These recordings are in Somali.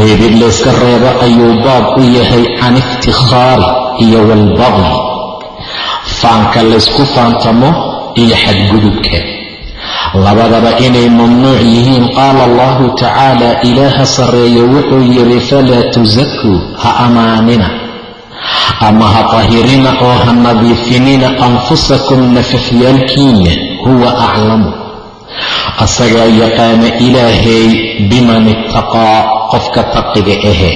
reebid layska reebo ayuu baab u yahay can iftikhaari iyo walbaqyi faanka laysku faantamo iyo xadgudubka. Labadaba inay mamnuuc yihiin qaala allahu tacaala ilaaha sarreeye wuxuu yidhi falaa tusakuu ha amaanina ama ha tahirina oo ha nadiifinina anfusakum nafafyaalkiina huwa aclamu. Asagaa yaqaana ilaahay biman ittaqaa qofka taqiga ahe.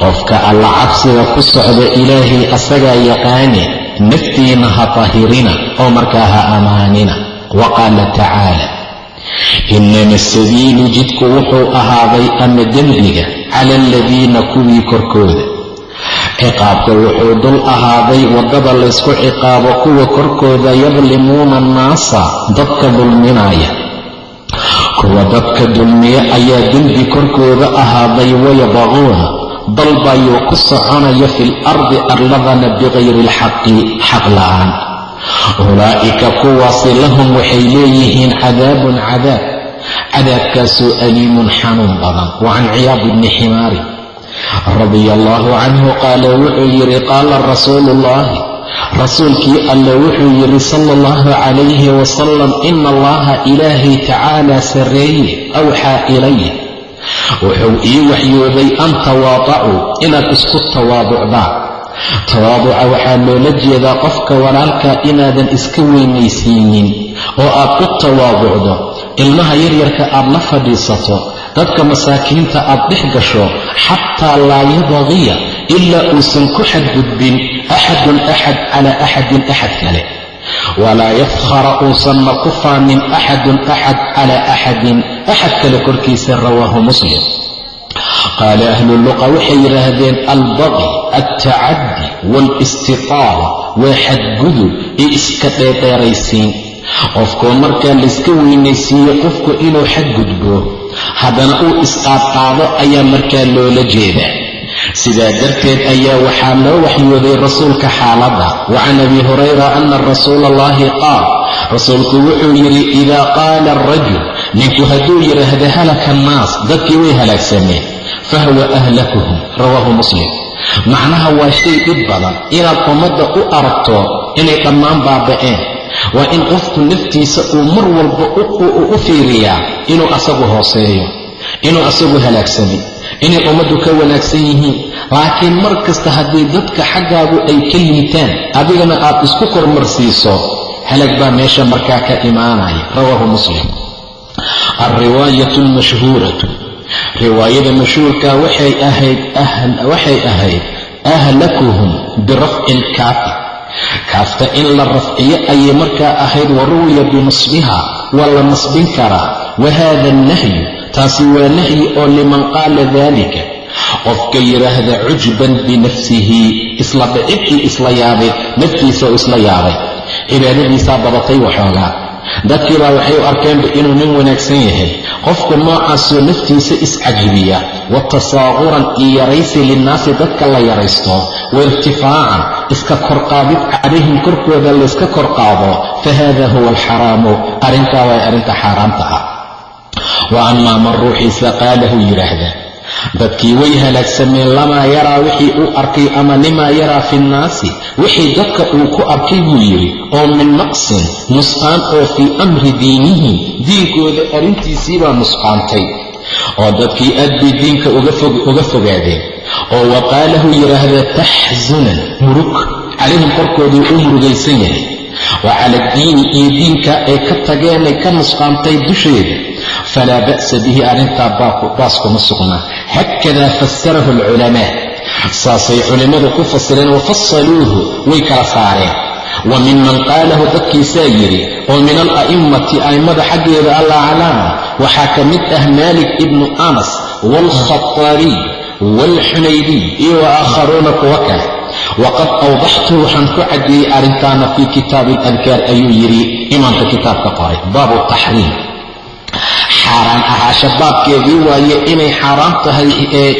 Qofka alla cabsiga ku socda ilaahay asagaa yaqaane naftiina ha tahirina oo markaa ha amaanina wa qaala tacaala inama sabiilu jidku wuxuu ahaaday ama dembiga cala aladiina kuwii korkooda. Ciqaabka wuxuu dul ahaaday waddada laysku ciqaabo kuwa korkooda yadlimuuna annaasa dadka dulminaya kuwa dadka dulmiya ayaa dembi korkooda ahaaday wayabquuna dalbayuu ku soconaya fi lardi arladana bikayri alxaqi xaq la'aan. Ulaa'ika kuwaasi lahum waxay leeyihiin cadaabun cadaab cadaabkaasoo aliimun xanuun badan wa can ciyaad bni ximaari radia allaahu canhu qaala wuxuu yidhi qaala rasuulu ullaahi rasuulkii alle wuxuu yidhi sala allahu calayhi wasalam ina allaha ilaahay tacaala sarreeye awxaa ilaya wuxuu ii waxyooday an tawaadacuu inaad isku tawaaducdaan tawaaduca waxaa loola jeedaa qofka walaalka inaadan iska weynaysiinin oo aad u tawaaducdo. Ilmaha yaryarka aad la fadhiisato dadka masaakiinta aad dhex gasho xataa laa yabqiya ilaa uusan ku xadgudbin axadun axad calaa axadin axad kale walaa yafkhara uusanna ku faanin axadun axad calaa axadin axad kale korkiisa rawaahu muslim qaala ahluluqa waxay yidhaahdeen albaqi altacaddi waalistiqaala waa xadgudub iyo iska dheedheeraysiin qofkoo markaa layska weynaysiiyo qofku inuu xadgudbo haddana uu isqaadqaado ayaa markaa loola jeedaa sidaa darteed ayaa waxaa loo waxyooday rasuulka xaaladda. Wa can abi hurayra ana rasuula allahi qaal rasuulku wuxuu yidhi idaa qaala arajul ninku hadduu yidhaahdo halaka annaas dadkii way halaagsameen fahuwa ahlakuhum rawaahu muslim. Macnaha waa shay dhib badan. Inaad ummadda u aragto inay dhammaan baaba'een waa in qofku naftiisa uu mar walba u fiiriyaa inuu asagu hooseeyo inuu asagu halaagsamay inay ummaddu ka wanaagsan yihiin. Laakiin mar kasta haddii dadka xaggaagu ay ka liitaan adigana aad isku kormarsiiso halag baa meesha markaa ka imaanaya. Rawaahu muslim. Alriwaayatu almashhuuratu. Riwaayada mashhuurka waxay ahayd ahlakuhum birafci ilkaafi kaafta in la rafciyo ayay markaa ahayd wa ruwiya binasbiha waa la nasbin karaa. Wa haada annahyu taasi waa nahyi oo liman qaala daalika qofka yidhaahda cujban binafsihi isla dhicib isla yaabid naftiisa oo isla yaabay cibaadadiisaa badatay waxoogaa dadkiibaa waxay u arkeenba inuu nin wanaagsan yahay qofka noocaasoo naftiisa iscajibiya wa tasaaquran iyo yaraysi linnaasi dadka la yaraysto wa irtifaacan iska korqaadid calayhim korkooda layska korqaado fa haada huwa alxaraamu arrintaa waa arrinta xaaraamta ah wa amaa man ruuxiisa qaalahu yidhaahda dadkii way halaagsameen lamaa yaraa wixii uu arkay ama limaa yaraa fi nnaasi wixii dadka uu ku arkay buu yidhi oo min naqsin nusqaan oo fii amri diinihim diinkooda arrintiisiibaa nusqaantay. Oo dadkii aad bay diinka uga fogaadeen. Oo waqaalahu yidhaahda taxsunan murug calayhim korkooduu u murugaysan yahay wa cala addiini iyo diinka ay ka tageen ay ka nusqaantay dusheeda. Falaa ba'sa bihi arrintaa baas kuma sugnaa haakadaa fasarahu alculamaa. Saasay culimmadu ku fasireen wafasaluuhu way kala saareen. Wa minman qaalahu dadkiisaa yidhi oo min ala'immati a'immada xaggeeda alaclaama waxaa ka mid ah maalik ibnu anas waalkhataabiy waalxunaydiy iyo wa aakharuuna kuwa kale waqad awdaxtu waxaan ku caddeeyey arrintaana fii kitaabi aladkaar ayuu yidhi imaamka kitaabka qoray baabu taxriim xaaraan ahaasha baabkeedii waaye inay xaaraam tahay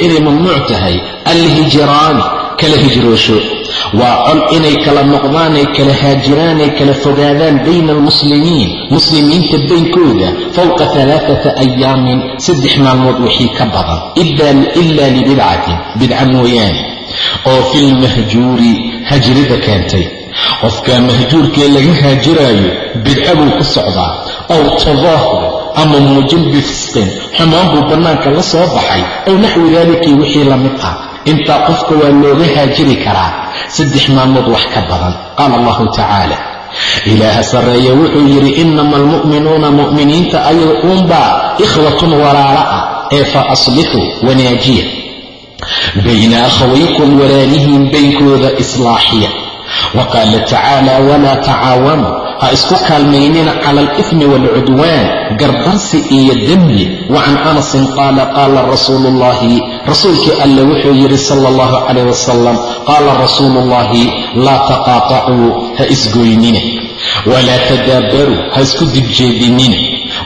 inay mamnuuc tahay alhijraani kala hijroosho waa col inay kala noqdaanay kala haajiraan ay kala fogaadaan bayna almuslimiin muslimiinta baynkooda fowqa alaaata ayaamin saddex maalmood wixii ka badan ila libidcatin bidca mooyaane oo filmahjuuri hajrida keentay. Qofkaa mahjuurkee laga haajiraayo bidca buu ku socdaa aw tadaahur ama muujin bifisqin xumaan buu bannaanka la soo baxay aw naxwi daalikii wixii la mid ah. Intaa qofka waa looga haajiri karaa saddex maalmood wax ka badan qaala allahu tacaala. Ilaaha sarreeye wuxuu yidhi inama almu'minuuna mu'miniinta ayaga uunbaa ikhwatun walaala ah ee fa aslixuu wanaajiya bayna akhawaykum walaalihiin baynkooda islaaxiya wa qaala tacaala walaa tacaawanuu ha isku kaalmaynina cala alifmi waalcudwaan garbansi iyo dembi wa can anasin qaala qaala rasuulu ullahi rasuulkii alle wuxuu yidhi sala allahu calayh wasalam qaala rasuulu ullahi laa taqaatacuu ha isgoynina walaa tadaabaruu ha isku dibjeedinina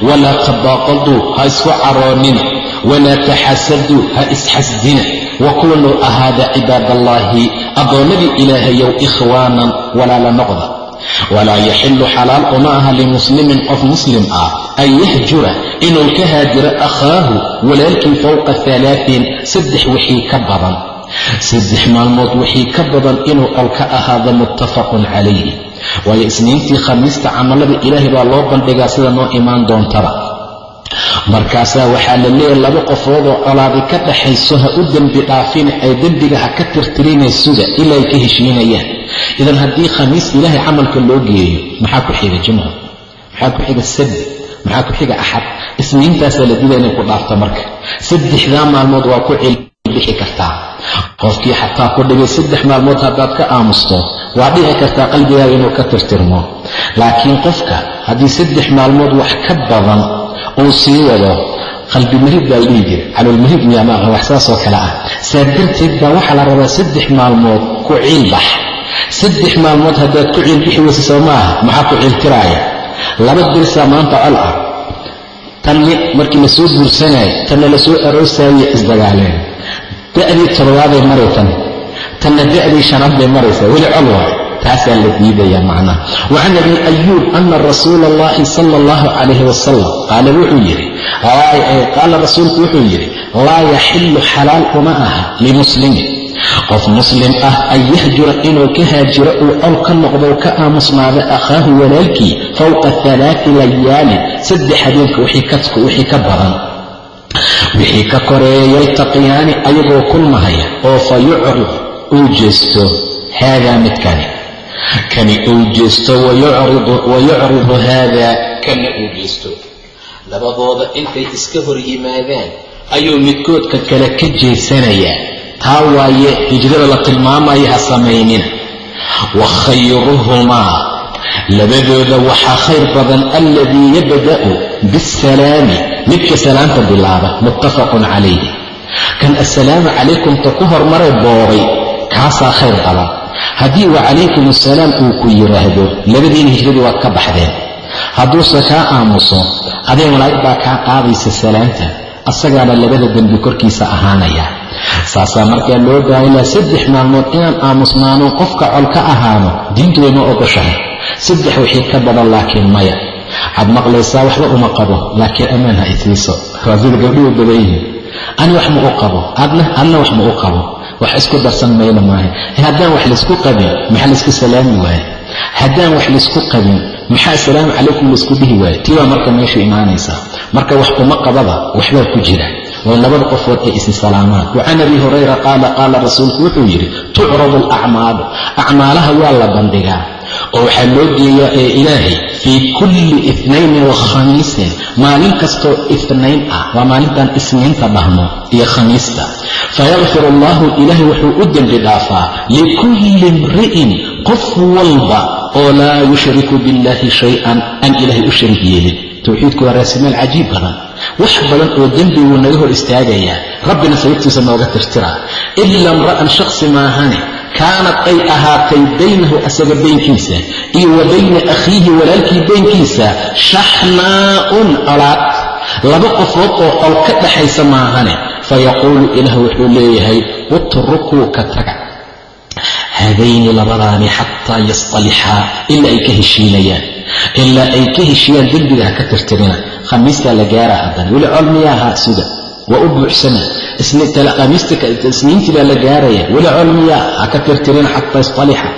walaa tabaaqaduu ha isku caroonina walaa taxasaduu ha isxasdina. wakunuu ahaada cibaadallaahi addoonnadii ilaahayow ikhwaanan walaala noqda. walaa yaxilu xalaal uma aha limuslimin qof muslim ah. an yahjura inuu ka haajiro akhaahu walaalkii fowqa alaain saddex wixii ka badan. Saddex maalmood wixii ka badan inuu qol ka ahaado muttafaqun calayhi. Waayo isniintii khamiista camalada ilaahay baa loo bandhigaa sida noo imaan doontaba markaasaa waxaa la leeyahay laba qofoodoo colaadi ka dhaxayso ha u dembi dhaafin ee dembiga ha ka tirtirinay suga ilaa ay ka heshiinayaan. Idan haddii khamiis ilaahay camalka loo geeyo maxaa ku xiga jumca maxaa ku xiga sabdi maxaa ku xiga axad? Isniintaasaa la dida inay ku dhaafto marka. Saddexdaa maalmood waa ku cilbixi kartaa. Qofkii xataa ku dhigay saddex maalmood haddaad ka aamusto waa dhici kartaa qalbigaaga inuu ka tirtirmo. Laakiin qofka haddii saddex maalmood wax ka badan uu sii wado qalbi marid baa dhihi jira caloolmarid miyamaaha wax saasoo kale ah. Saa darteed baa waxaa la rabaa saddex maalmood ku ciilbax saddex maalmood haddaad ku ciilbixi weysa soo maaha maxaa ku ciiltiraaya laba dirsaa maanta col ah. Tanni markii la soo guursanaayo tanna la soo aroosaaye isdagaaleen da'dii todobaaday maray tan tanna da'dii shanaad bay maraysaa weli col waayo taasaa la diidayaa macnaha. Wa can abi ayuub ana rasuula allahi sala allahu calayhi wasalam qaala wuxuu yidhi qaala rasuulku wuxuu yidhi laa yaxillu xalaal uma aha limuslimin qof muslim ah an yahjura inuu ka haajiro uu col ka noqdo ka aamusnaado akhaahu walaalkii fowqa alaai layaalin saddex habeenka wixii ka badan. Wixii ka koreeya yaltaqiyaani ayagoo kulmahaya oo fa yucrid uu jeesto haadaa midkani kani uu jeesto wayucridu haada. Kana uu jeesto labadooda intay iska hor yimaadaan ayuu midkoodka kale ka jeesanayaa. Taa waaye hijrada la tilmaamaya ha samaynina. Wa khayruhumaa. Labadooda waxaa khayr badan alladii yabda'u biasalaami midka salaanta bilaaba muttafaqun calayhi. Kan assalaamu calaykumta ku hormaray booray kaasaa khayr badan haddii wa calaykum assalaam uu ku yidhaahdo labadiina hijradii waad ka baxdeen. Hadduuse kaa aamuso adee malaa'ig baa kaa qaadaysa salaanta? Asagaana labada dembi korkiisa ahaanaya. Saasaa markaa loo baahilaa saddex maalmood inaan aamusnaano qofka col ka ahaano diintu wayma ogoshahay. Saddex wixii ka badan laakiin maya. Waxaad maqlaysaa waxba uma qabo laakiin ammaan ha isiiso waa sida gabdhuhu badan yihiin. Ani wax ma u qabo. Adna adna wax ma u qabo wax isku darsan mayna maaha. Haddaan wax laysku qabin maxaa laysku salaami waaye? Haddaan wax laysku qabin maxaa asalaamu calaykum laysku dhihi waaye? Tii baa marka meeshu imaanaysaa. Marka wax kuma qabada waxbaa ku jira. Waa labada qofood ay isi salaamaan wa can abi hurayra qaala qaala rasuulku wuxuu yidhi tucradu alacmaalu. Acmaalaha waa la bandhigaa. Oo waxaa loo geeyaa ee ilaahay fii kulli itnaynin wa khamiisin maalin kastoo itnayn ah waa maalintan isniinta dhahno iyo khamiista fayakfir allahu ilaahay wuxuu u dembi dhaafaa likulli imri'in qof walba oo laa yushriku biاllahi shay-an aan ilaahay u sharig yeelin. Towxiidku waa raasimaal cajiib badan. Wax badan oo dembi wuu naga hor istaagayaa. Rabbina sababtiisa nooga tirtira. Ila imra'an shaksi maahane kaanad ay ahaatay baynahu asaga baynkiisa iyo wa bayna akhiihi walaalkii baynkiisa shaxnaa'un colaad laba qofood oo col ka dhaxaysa maahane fayaquulu ilaah wuxuu leeyahay utrukuu ka taga. Haadayni labadaani xataa yastalixaa ilaa ay ka heshiinayaan. Ilaa ay ka heshiiyaan dembiga ha ka tirtirina khamiistaa la gaaraa haddana. Weli col miyaa suga waa u buuxsana. Isniintii baa la gaaraya. Weli col miyaa ha ka tirtirina xataa yastalixa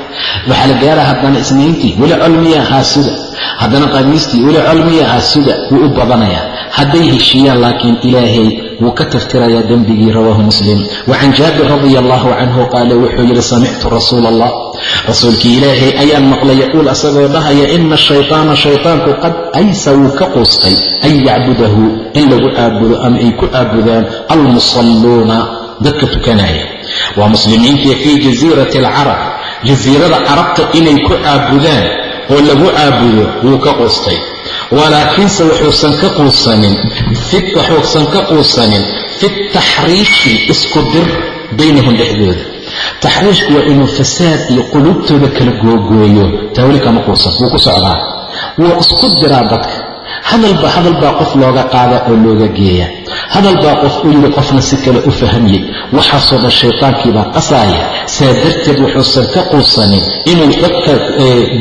waxaa la gaaraa haddana isniintii. Weli col miyaa haa suga. Haddana khamiistii weli col miyaa haa suga. Wuu u badanayaa. Hadday heshiiyaan laakiin ilaahay wuu ka tirtirayaa dembigii rawaahu muslim. Wa jaabir radia allahu canhu qaala wuxuu yidhi samictu rasuula allah rasuulkii ilaahay ayaan maqlay yaquul asagoo dhahaya ina ashaytaana shaytaanku qad aysa wuu ka quustay an yacbudahu in lagu caabudo ama ay ku caabudaan almusalluuna. Dadka tukanaya. Waa muslimiintii fii jasiirati alcarab. Jasiirada carabta inay ku caabudaan oo lagu caabudo wuu ka quustay walaakiinse wuxuusan ka quusanin wuxuusan ka quusanin fi taxriifi isku dir baynahum dhexdooda. Taxriishku waa inuu fasaad iyo quluubtooda kala googooyo taa weli quusan wuu ku socdaa. Wuu isku diraa dadka. Hadalba hadal baa qof looga qaada oo looga geeya. Hadal baa qof u yidhi qofna si kale u fahmiyey. Waxaasoo dhan shaytaankii baa qasaaya. Saa darteed wuxuusan ka quusanin inuu dadka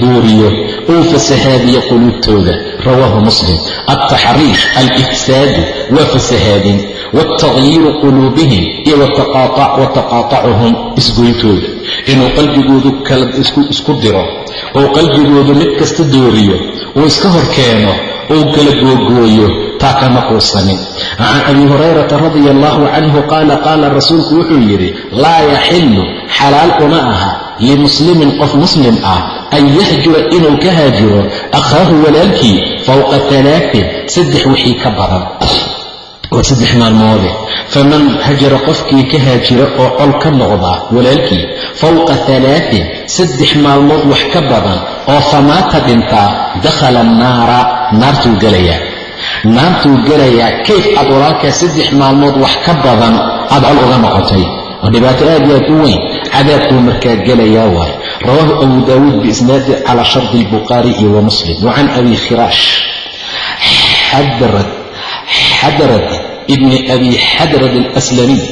duuriyo uu fasahaadiyo quluubtooda rawaahu muslim altaxriish alifsaadu waa fasahaadin waatagyiiru quluubihim iyo wataqaatacuhum isgoyntooda inuu qalbigoodu kala isku diro oo qalbigoodu mid kasta dooriyo uu iska hor keeno uu kala googooyo taa kama quusanin can abi hurayrata radia allahu canhu qaala qaala rasuulku wuxuu yidhi laa yaxilu xalaal uma aha limuslimin qof muslim ah an yahjura inuu ka haajiro akhaahu walaalkii fowqa alaain saddex wixii ka badan waa saddex maalmoode faman hajara qofkii ka haajira oo col ka noqda walaalkii fowqa alaain saddex maalmood wax ka badan oo famaata dhintaa dakhala annaara naartuu gelayaa naartuu gelayaa kayf aad walaalkaa saddex maalmood wax ka badan aad col uga noqotay waa dhibaato aad iyo aad u weyn cadaabkuu markaa gelayaa waay rawaahu abu daawuud biisnaadi calaa shardi albukhaari iyo wa muslim. Wa can abi khiraash xadrad ibni abi xadrad alaslamiy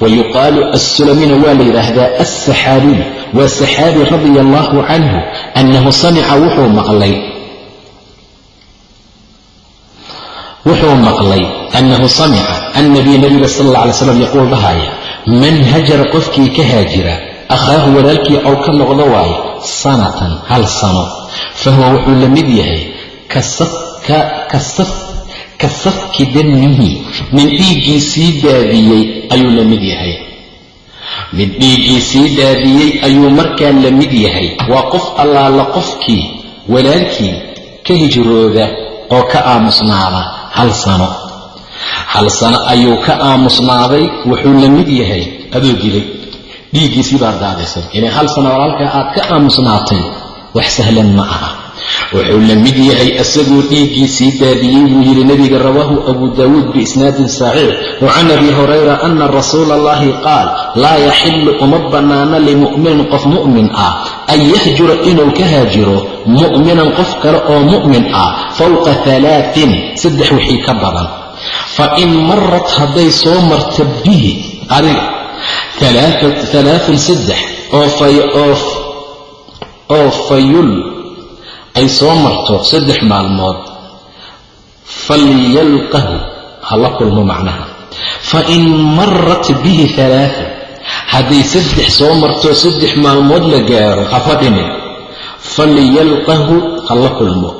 wa yuqaalu waa la yidhaahdaa alsaxaabiy waa saxaabi radia allahu canhu annahu samica wuxuu maqlay wuxuu maqlay annahu samica annabiy nabiga sal alla alay slam yaquul dhahaya man hajara qofkii ka haajira akhaahu walaalkii cow ka noqdo waaye sanatan hal sano. Fa huwa wuxuu la mid yahay ka safki damihi min dhiiggii sii daadiyey ayuu la mid yahay. Mid dhiiggii sii daadiyey ayuu markaa la mid yahay. Waa qof allaala qofkii walaalkii ka hijrooda oo ka aamusnaada hal sano hal sano ayuu ka aamusnaaday? Wuxuu la mid yahay. Adoo dilay dhiiggiisii baad daadisay inay hal sano walaalkaa aad ka aamusnaatay wax sahlan ma aha. Wuxuu la mid yahay isagoo dhiiggiisii daadiyey buu yidhi nebiga rawaahu abu daawuud biisnaadin saxiix. Wa abi hurayra ana rasuula allahi qaal laa yaxilu uma bannaana limu'minin qof mu'min ah. An yahjura inuu ka haajiro mu'minan qof kale oo mu'min ah fowqa alaain saddex wixii ka badan fa in marat hadday soo marta bihi adiga alaaun saddex oo fayul ay soo marto saddex maalmood falyalqahu ha la kulmo macnaha. Fa in marat bihi alaaa hadday saddex soo marto saddex maalmood la gaaro ha fadhinin falyalqahu ha la kulmo.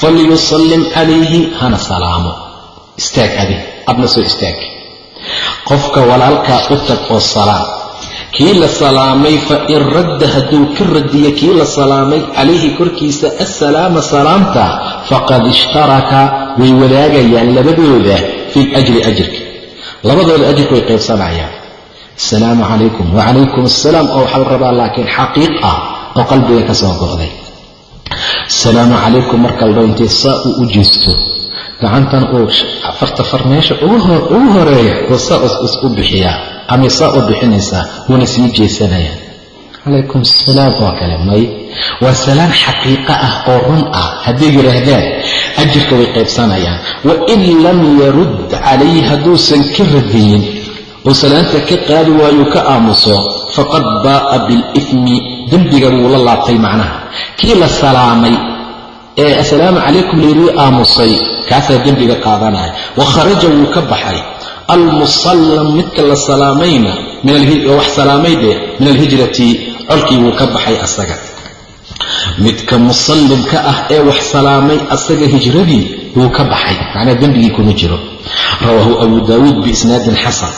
Falyusallim calayhi hana salaamo istaag adi. Adna soo istaag. Qofka walaalkaa u tag oo salaam kii la salaamay fa in radda hadduu ka radiyo kii la salaamay calayhi korkiisa assalaama salaamta faqad ishtaraka. Way wadaagayaan labadooda fi ljri ajirka labadooda ajirka way qaybsanayaan. Asalaamu calaykum wacalaykum assalaam oo waxaa la rabaa laakiin xaqiiq ah oo qalbiga ka soo go'day. Asalaamu calaykum marka la intay saa u jeesto gacantan uu afarta far meesha ugu horreeya oo saa u bixiyaa ama saa u bixinaysaa wuuna sii jeesanaya. Calaykum asalaam oo kale may. Waa salaan xaqiiqo ah oo run ah. Hadday yidhaahdaan ajirka way qaybsanayaan. Wa in lam yarud calayhi hadduusan ka radiyin oo salaanta ka qaadi waayo ka aamuso faqad baa'a bilifmi dembiga wuu la laabtay macnaha. Kii la salaamay ee assalaamu calaykum layrii aamusay kaasaa dembiga qaadanaya wa kharaja wuu ka baxay. Almusallam midka la salaamayna wax salaamay dheh min alhijrati colkii wuu ka baxay asaga. Midka musallimka ah ee wax salaamay asaga hijradii wuu ka baxay. Macnaa dembigii kuma jiro. Rawaahu abu daawuud biisnaadin xasan.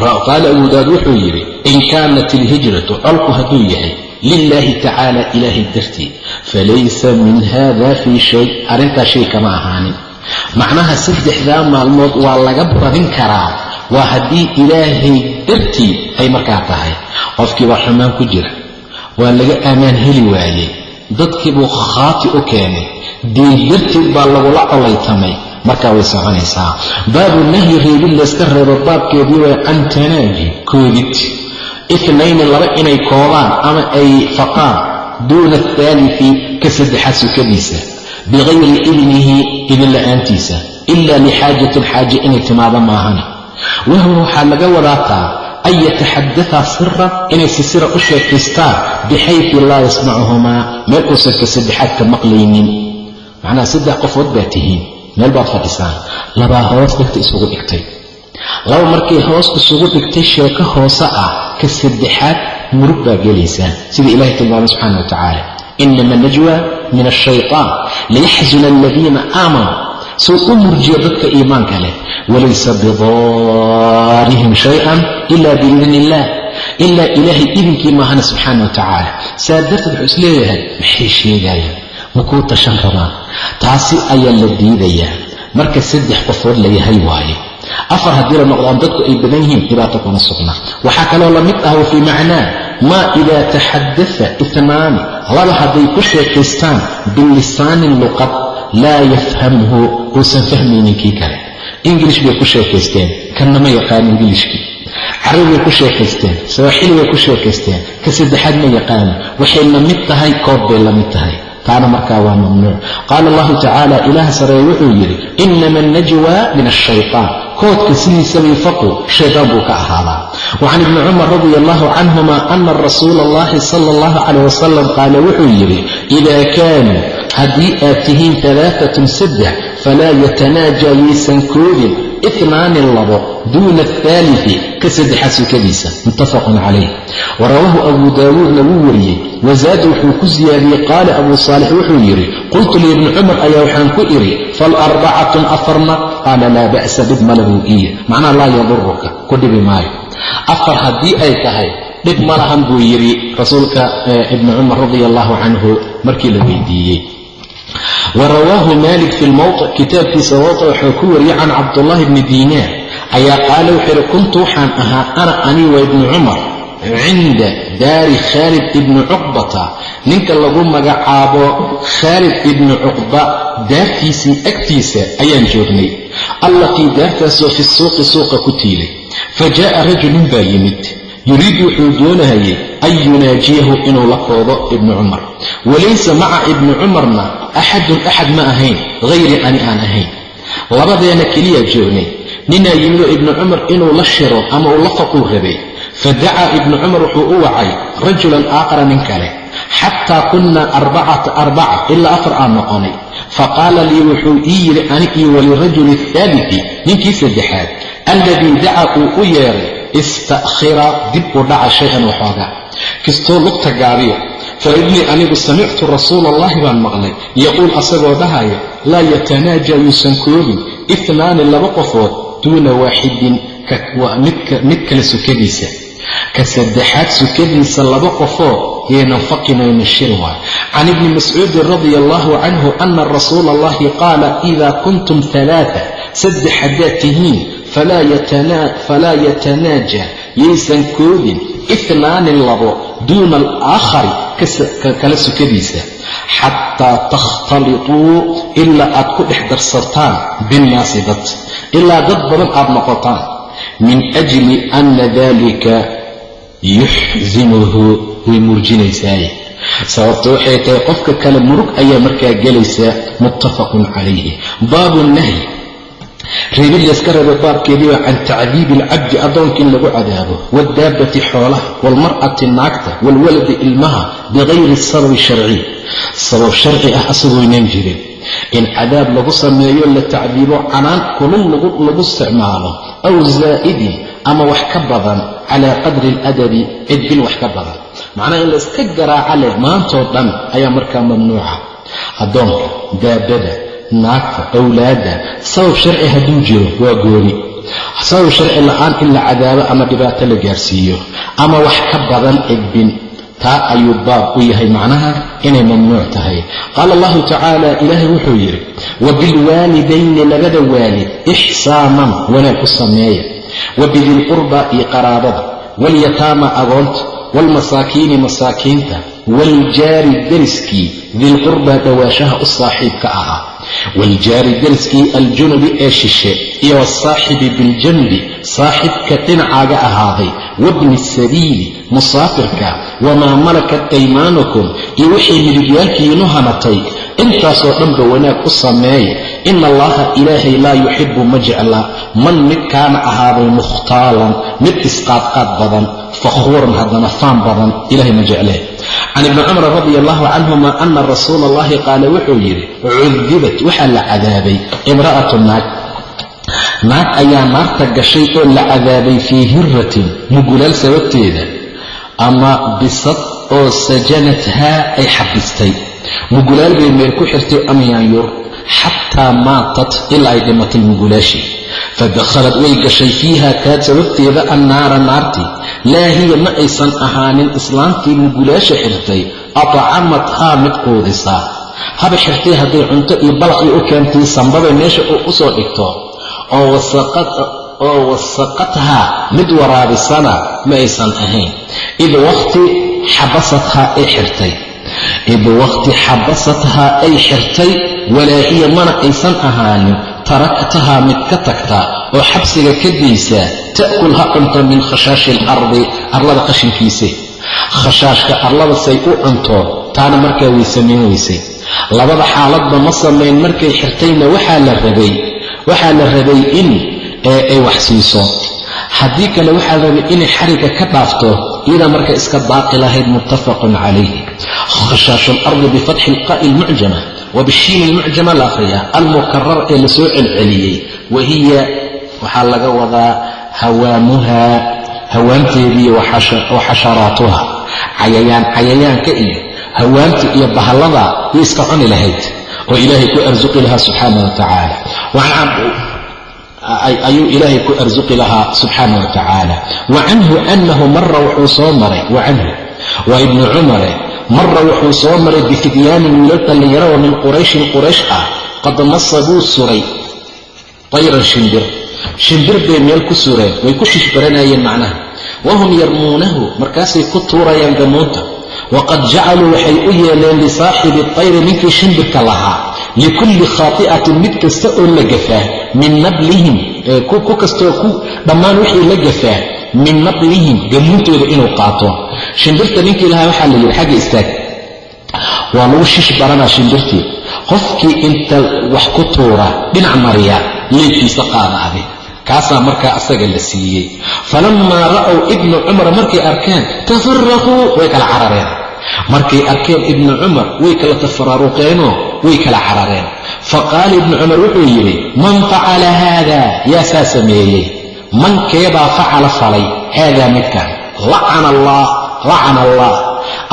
Qaala abu daawuud wuxuu yidhi in kaanat ilhijratu colku hadduu yahay lilaahi tacaala ilaahay dartii falaysa min hada fii shay. Arrintaa shay kama ahaanin macnaha saddexdaa maalmood waa laga badin karaa waa haddii ilaahay dartii ay markaa tahay. Qofkii baa xumaan ku jira waa laga ammaan heli waayey dadkiibuu khaati u keenay diin darteed baa lagula colaytamay markaa way soconaysaa baabu nahyi reebin layska reebo baabkeedii way can tanaaji koodid itnayni laba inay koobaan ama ay faqaan duuna athaalifi ka saddexaad sukadiisa bikayri idnihi idin la'aantiisa ila lixaajatin xaaje inay timaado maahane wahwa waxaa laga wadaataa an yataxadataa sira inay si sira u sheekaystaan bixayfi laa yasmacuhumaa meel uusan ka saddexaad ka maqlaynin macnaha saddex qofood baa tihiin meel baad fadhisaan labaa hoos dhigta isugu dhigtay laba markay hoos isugu dhigtay sheeko hoose ah ka saddexaad murug baa gelaysaa sida ilahay tilmaamay subxaana wa tacaala inama najwa min ashaytaan liyaxzuna aladiina aamanuu suu u murjiyo dadka iimaanka leh walaysa bidaarihim shay-an ila biidni illah ilaa ilaahay idinkii maahana subxaana wa tacaala saa darteed wuxuu is leeyahay maxay sheegayaan makuu tashan rabaan taasi ayaa la diidayaa marka saddex qofood la yahay waaye afar haddii la noqdaan dadku ay badan yihiin dhibaato kuma sugna waxaa kaloo la mid ah wa fii macnaa maa idaa taxadata itnaani laba hadday ku sheekaystaan bilisaanin luqad laa yafhamhu uusan fahmaynin kii kale. Ingilish bay ku sheekaysteen kanna ma yaqaan ingilishkii carabi bay ku sheekaysteen sawaaxili bay ku sheekaysteen ka saddexaad ma yaqaano waxay la mid tahay koob bay la mid tahay. Taana markaa waa mamnuuc. Qaala allahu tacaala ilaah saree wuxuu yidhi inama annajwa min ashaytaan koodka sidiisabay faqu shaydaan buu ka ahaadaa. Wa can ibni cumar radia allahu canhuma ana rasuula allahi sala allahu calayh wasalam qaala wuxuu yidhi idaa kaanuu haddii aad tihiin alaaatun saddex falaa yatanaaja yaysan koodin itnaani labo duuna athaalii ka saddexaad sukadiisa muttafaqun calayh. Wa rawaahu abu daawuudna wuu wariyey. Wazaada wuxuu ku siyaadiyey qaala abuu saalix wuxuu yidhi qultu liibni cumar ayaa waxaan ku idhi falarbacatun afarna qaala laa ba'sa dhib malahu iya macnaha laa yaduruka ku dhibi maayo. Afar haddii ay tahay dhib ma lahan buu yidhi rasuulka ibni cumar radia allahu canhu markii la weydiiyey. Warawaahu malik fi lmowqic kitaabkiisa mowqic wuxuu ku wariyey can cabdullahi bni diinaar ayaa qaala wuxuu yidhi kuntu waxaan ahaa ana ani wa ibni cumar cinda daari khaalid ibni cuqbata ninka lagu magacaabo khaalid ibni cuqba daartiisii agtiisa ayaan joognay. Allatii daartaasoo fi suuqi suuqa ku tiilay. Fa jaa'a rajulun baa yimid. Yuriidu wuxuu doonahayay an yunaajiyahu inuu la koodo ibni cumar. Walaysa maca ibni cumarna axadun axad ma ahayn hayri ani aan ahayn. Labadeena keliyaa joognay. Ninaa yimidoo ibni cumar inuu la shiro ama uu la faquu rabay fadacaa ibnu cumar wuxuu u wacay rajulan aakhara nin kale. Xataa kunnaa arbacata arbaca ilaa afar aan noqonay. Faqaala lii wuxuu ii yidhi ani iyo walirajuli athaaliti ninkii saddexaad alladii dacaa uu u yeeray ista'khira dib u dhaca shay-an waxooga. Kastoo lugta gaabiyo fa innii anigu samictu rasuula allahi baan maqlay. Yaquul asagoo dhahaya laa yatanaaja yuusan koobin itnaani laba qofood duuna waaxidin mid kale sukadiisa. Ka saddexaad sukadiisa laba qofoo yaynan faqinayna shir waay. Can ibni mascuudin radia allahu canhu ana rasuula allahi qaala idaa kuntum alaaa saddex haddaad tihiin falaa yatanaaja yaysan koodin itnaani labo duuna alaakhari kala sukadiisa. Xataa takhtalituu ilaa aad ku dhex darsataan binnaasi dad ilaa dad badan aad noqotaan min ajli ana dalika yuxsinuhu way murjinaysaaye sababta waxay tahay qofka kale murug ayaa markaa gelaysaa muttafaqun calayhi. Baabu nahyi reebid layska reebo baabkeediiba can tacdiibi alcabdi addoonka in lagu cadaabo waaldaabbati xoolaha waalmar'ati naagta waalwaladi ilmaha bikayri sababi sharci. Sabab sharci ah asagooynaan jirin in cadaab lagu sameeyo la tacdiibo canaan kulun lagu isticmaalo aw zaa'idin ama wax ka badan calaa qadri aladabi cidbin wax ka badan. Macnaha in layska garaaca leh maantoo dhan ayaa markaa mamnuuca. Addoonka daabada naagta awlaadda sabab sharci hadduu jiro waa gooni. Sabab sharci la'aan in la cadaabo ama dhibaato la gaarsiiyo ama wax ka badan cidbin taa ayuu baab u yahay macnaha inay mamnuuc tahay. Qaala allahu tacaala ilaahay wuxuu yidhi wa bilwaalidayni labada waalid ixsaanan wanaag ku sameeya. Wa bidilqurba iyo qaraabada walyataama agoonta waalmasaakiini masaakiinta waaljaari deriskii dilqurba dawaashaha u saaxiibka ahaa. Waaljaari deriskii aljunubi ee shishe iyo wasaaxibi biljanbi saaxibka dhinacaaga ahaaday. Wabni sabiili musaafirka wamaa malakat aymaanukum iyo wixii midigyaalkiinu hanatay intaasoo dhanba wanaag u sameeya ina allaha ilaahay laa yuxibu ma jecla man mid kaana ahaaday mukhtaalan mid isqaadqaad badan fakhuuran haddana faan badan ilahay ma jeclee can ibni cumar radi allahu canhuma ana rasuula allahi qaala wuxuu yidhi cudibat waxaa la cadaabay imra'atu naag naag ayaa naarta gashay oo la cadaabay fii hiratin mugulaal sababteeda ama bisad oo sajanathaa ay xabistay mugulaal bay meel ku xirtay amyaanyur xataa maatat ilaa ay dhimatay mugulaashii fadakhalad way gashay fiiha kaad sababteeda annaara naartii laa hiya ma aysan ahaanin islaantii mugulaasha xirtay atacamathaa mid quudisaa haba xirtay hadday cunto iyo balaqii u keentay sambabay meesha u soo dhigto. Oo wasaqathaa mid waraabisana ma aysan ahayn. Id waqti xabasathaa ay xirtay. Id waqti xabasathaa ay xirtay walaa hiya mana aysan ahaanin. Taraktahaa mid ka tagta oo xabsiga ka daysaa ta'kul ha cunto min khashaashi alardi arlada qashinkiisa. Khashaashka arlada say u cunto taana markaa way samayn weysay labada xaaladba ma samayn markay xirtayna waxaa la rabay waxaa la rabay in ay wax siiso. Haddii kale waxaa la rabay inay xariga ka dhaafto iyadaa marka iska baaqi lahayd muttafaqun calayhi. Khashaashu alardi bifatxi ilqaa'i almucjama wabishiini almucjama la akhriyaa almukarar ee la soo celceliyey wa hiya waxaa laga wadaa hawaamuha hawaanteedii wa xasharaatuha. Cayayaan cayayaanka iyo hawaanta iyo bahallada way iska cuni lahayd oo ilaahay ku arsuqi lahaa subxaana wa tacaala ayuu ilaahay ku arsuqi lahaa subxaana wa tacaala. Wa canhu anahu mara wuxuu soo maray wa canhu. Waa ibnu cumare mara wuxuu soo maray bifidyaanin wiilal dhallinyaro oo min qurayshin quraysh ah qad masa buu suray tayran shimbir shimbir bay meel ku sureen way ku shishbaranayeen macnaha. Wahum yarmuunahu markaasay ku tuurayaan gamuunta waqad jacaluu waxay u yeeleen lisaaxibi tayri ninkii shimbirka lahaa likulli khaati'atin mid kasta oo la gafaa min nablihim ku kastoo ku dhammaan wixii la gafaa min nablihim gamuuntooda inuu qaato shimbirta ninkii lahaa waxaa la yidhi xagga istaag waa lagu shish baranaa shimbirtii qofkii inta wax ku tuura dhinac mariya leydkiisa qaada adi kaasaa markaa asaga la siiyey falammaa ra'ow ibnu cumar markay arkeen tafaraquu way kala carareen markay arkeen ibnu cumar way kala tafaraaruqeenoo way kala carareen faqaala ibnu cumar wuxuu yidhi man facala haada yaa saa sameeyey mankeebaa facala falay haadaa midkan lacana allah lacana allah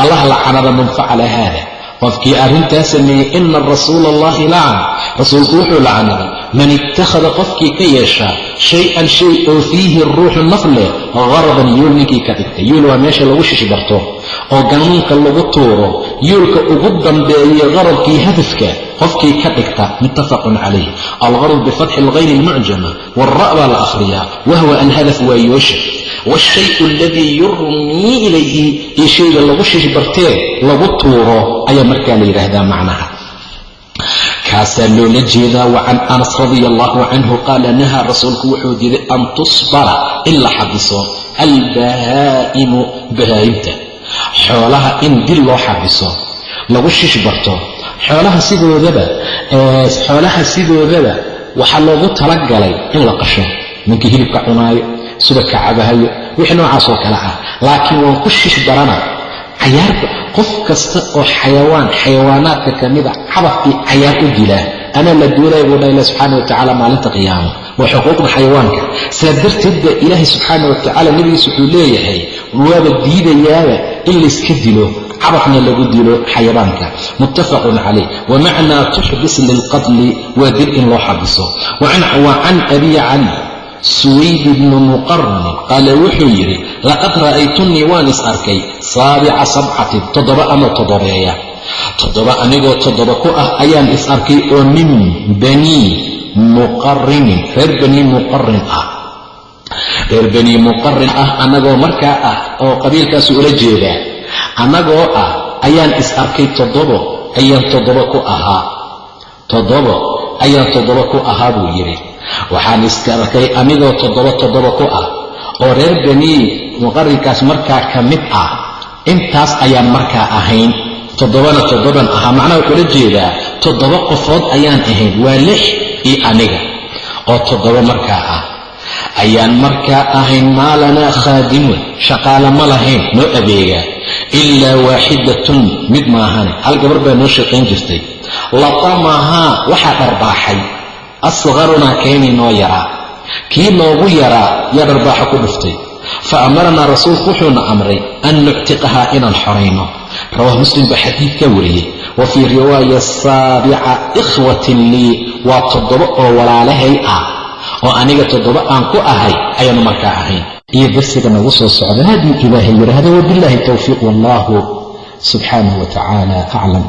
allah lacanada man facala haada qofkii arrintaa sameeyey ina rasuula allahi lacana rasuulku wuxuu lacnaday man ittakhada qofkii ka yeeshaa shay-an shay oo fiihi ruuxu naf leh yuul ninkii ka dhigtay. Yuul waa meesha lagu shishbarto oo ganuunka lagu tuuro. Yuulka ugu dambeeya qaradkii hadafka qofkii ka dhigta muttafaqun calayh algarad bifatxi alghayri almucjama waalra' baa la akhriyaa wahwa alhadaf waa yoosha waashayu aladii yurmii ilayhi iyo shayga lagu shishbartee lagu tuuro ayaa markaa la yidhaahdaa macnaha kaasaa loola jeedaa wa can anas radia allahu canhu qaala nahaa rasuulku wuxuu diiday an tusbara in la xabiso albahaa'imu bahaa'imta xoolaha in dil loo xabiso lagu shishbarto xoolaha sidoodaba xoolaha sidoodaba waxaa loogu talagalay in la qasho ninkii hilibka cunaayo subaka cabahayo wixii noocaas oo kale ah. Laakiin waan ku shishbarana cayaarta qof kasta oo xayawaan xayawaanaadka ka mida cabafkii cayaar u dilaa anaa la duulaya buu dha ilah subxaana wa tacaala maalinta qiyaamo. Waa xuquuqda xayawaanka. Saa darteed baa ilaahay subxaana wa tacaala nebigiis wuxuu leeyahay waaba diidayaaba in layska dilo cabafna lagu dilo xayawaanka. Muttafaqun calayh. Wa macnaa tuxbis lilqatli waa dil in loo xabiso. Wa can abi cali suwayd bnu muqaranin qaala wuxuu yidhi laqad ra'aytunii waan is arkay saabica sabcatin toddoba ama toddobeeya. Toddoba anigoo toddoba ku ah ayaan is arkay oo min banii muqarinin reer banii muqarin ah. Reer banii muqarin ah annagoo markaa ah oo qabiilkaasu ula jeedaa annagoo ah ayaan is arkay toddobo ayaan toddoba ku ahaa. Toddobo ayaan toddoba ku ahaa buu yidhi waxaan iska arkay anigoo toddoba toddoba ku ah oo reer banii muqarinkaas markaa ka mid ah. Intaas ayaan markaa ahayn. Toddobana toddoban ahaa macnaha wuxuula jeedaa toddoba qofood ayaan ahayn waa lix iyo aniga oo toddoba markaa ah. Ayaan markaa ahayn maa lanaa khaadimun shaqaale ma lahayn noo adeegaa ilaa waaxidatun mid maahane hal gabar baa noo shaqayn jirtay. Latamahaa waxaa dharbaaxay asqarunaa noo yaraa. Kii noogu yaraa yaa dharbaaxo ku dhuftay. Fa amaranaa rasuulku wuxuuna amray an nuctiqahaa inaan xorayno. Rawaah muslim baa xadiid ka wariyey. Wa fii riwaaya saabica ikhwatin lii waa toddoba oo walaalahay ah. Oo aniga toddoba aan ku ahay ayaanu markaa ahayn. Iyo darsiga nagu soo socda. Haddii ilaahay yidhaahdo wabilaahi towfiiq wallahu subxaanahu wa tacaala aclam